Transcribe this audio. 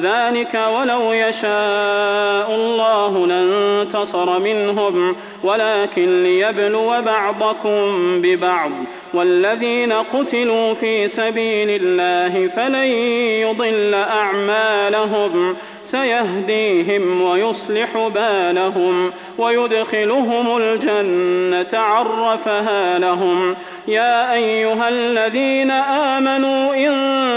ذلك ولو يشاء الله لانتصر منهم ولكن ليبلو بعضكم ببعض. والذين قتلوا في سبيل الله فلن يضل أعمالهم. سيهديهم ويصلح بالهم ويدخلهم الجنة عرفها لهم. يا أيها الذين آمنوا إن